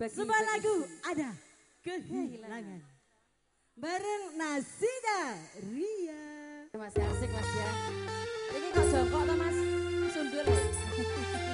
Bagi, Sebuah bagi. lagu ada kehilangan. Bareng Nasida Ria. Masih asik mas ya. Ini kok jongkok toh mas? Sundul.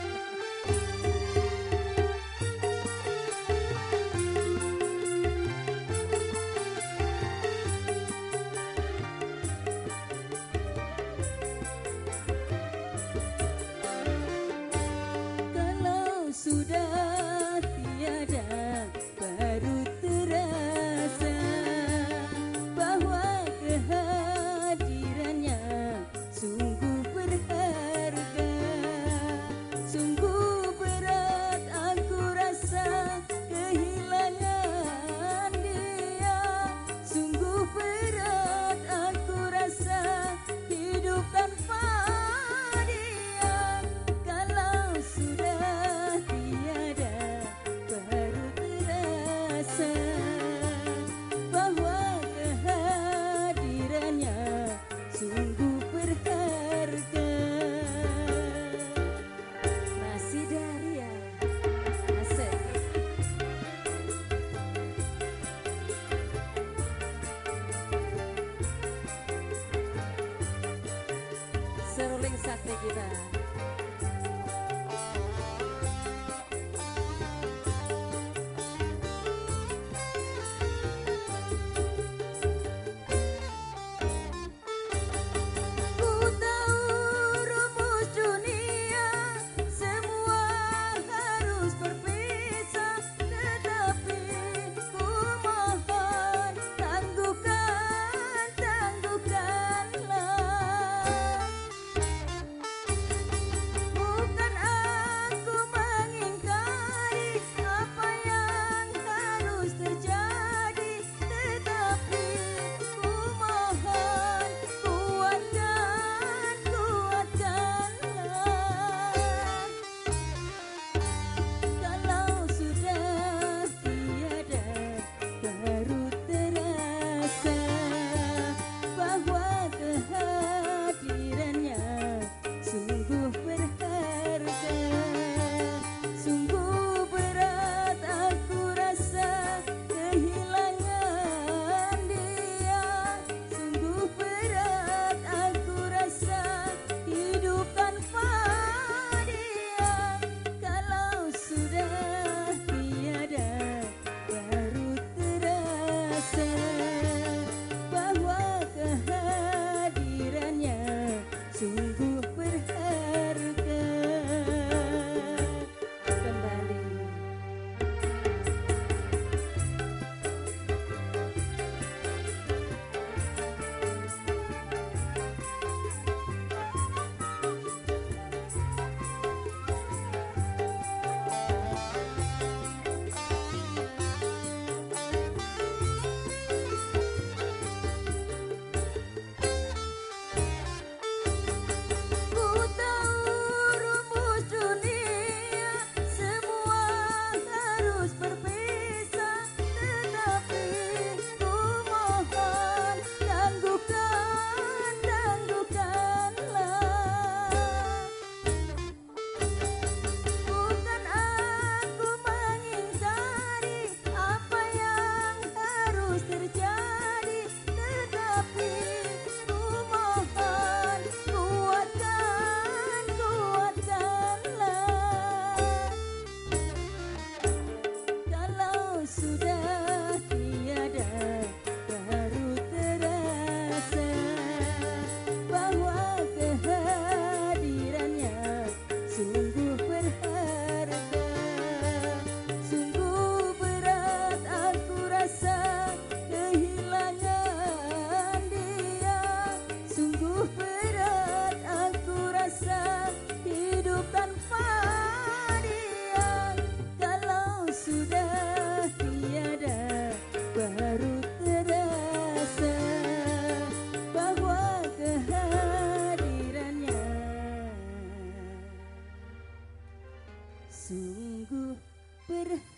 seruling sakti kita.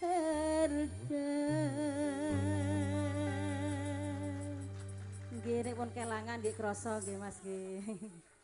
harga Gini pun kelangan nggih krasa nggih mas nggih.